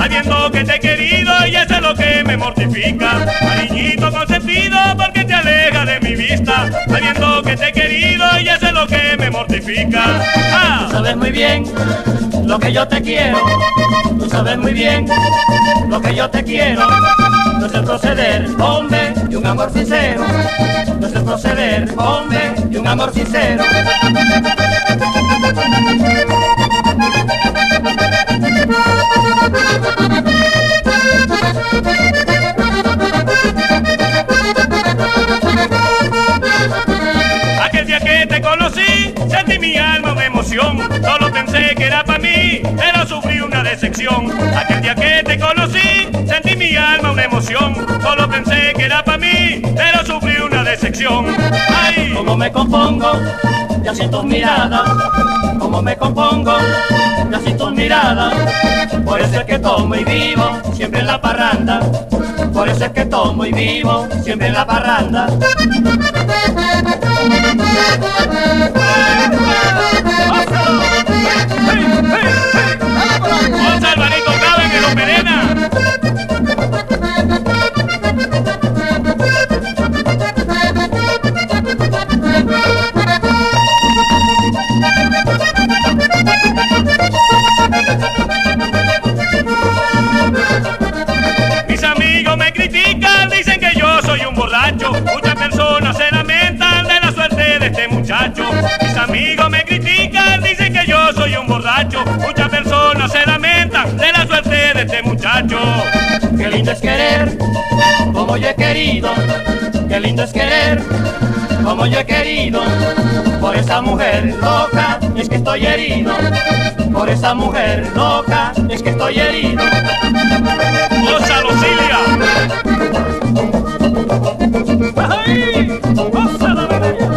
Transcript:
sabiendo que te he querido y eso es lo que me mortifica. Cariñito consentido porque te aleja de mi vista, sabiendo que te he querido y eso es lo que me mortifica. Ah. Tú sabes muy bien lo que yo te quiero, tú sabes muy bien lo que yo te quiero. Nuestro proceder, hombre, y un amor sincero. Nuestro proceder, hombre, y un amor sincero. Sentí mi alma una emoción. Solo pensé que era para mí, pero sufrí una decepción. Aquel día que te conocí, sentí mi alma una emoción. Solo pensé que era para mí, pero sufrí una decepción. Ay, Como me compongo, ya sin tus miradas. Como me compongo, ya sin tus miradas. Por eso es que tomo y vivo, siempre en la parranda. Por eso es que tomo y vivo, siempre en la parranda. como yo he querido, qué lindo es querer como yo he querido por esa mujer loca, es que estoy herido, por esa mujer loca, es que estoy herido. ¡Osa Lucilia! ¡Ay! ¡Osa la medalla!